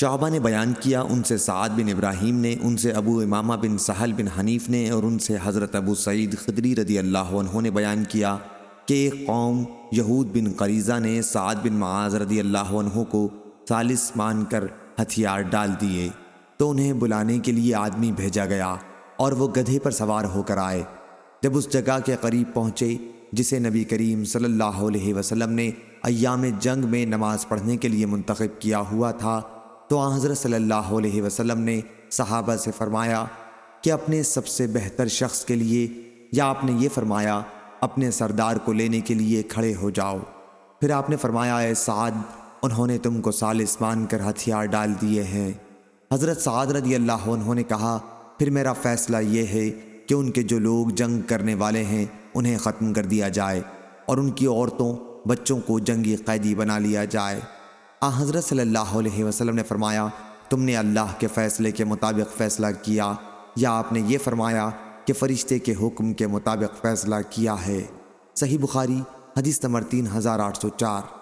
شعبہ نے بیان کیا، ان سے سعد بن ابراہیم نے، ان سے ابو امامہ بن سہل بن حنیف نے اور ان سے حضرت ابو سعید خدری رضی اللہ عنہ نے بیان کیا کہ ایک قوم یہود بن قریضہ نے سعد بن معاذ رضی اللہ عنہ کو ثالث مان کر ہتھیار ڈال دیے تو انہیں بلانے کے لیے آدمی بھیجا گیا اور وہ گدھے پر سوار ہو کر آئے۔ جب اس جگہ کے قریب پہنچے، جسے نبی کریم صلی اللہ علیہ وسلم نے ایام جنگ میں نماز پڑھنے کے لیے منتخب کیا ہوا تھا تو حضرت صلی اللہ علیہ وسلم نے صحابہ سے فرمایا کہ اپنے سب سے بہتر شخص کے لیے یا آپ نے یہ فرمایا، اپنے سردار کو لینے کے لیے کھڑے ہو جاؤ۔ پھر آپ نے فرمایا، اے سعد، انہوں نے تم کو سالس مان کر ہتھیار ڈال دیے ہیں۔ حضرت سعد رضی اللہ عنہ نے کہا، پھر میرا فیصلہ یہ ہے کہ ان کے جو لوگ جنگ کرنے والے ہیں، انہیں ختم کر دیا جائے اور ان کی عورتوں، بچوں کو جنگی قیدی بنا لیا جائے۔ آ، حضرت صلی اللہ علیہ وسلم نے فرمایا، تم نے اللہ کے فیصلے کے مطابق فیصلہ کیا، یا آپ نے یہ فرمایا کہ فرشتے کے حکم کے مطابق فیصلہ کیا ہے؟ صحیح بخاری، حدیث نمبر تین ہزار آٹھ سو چار۔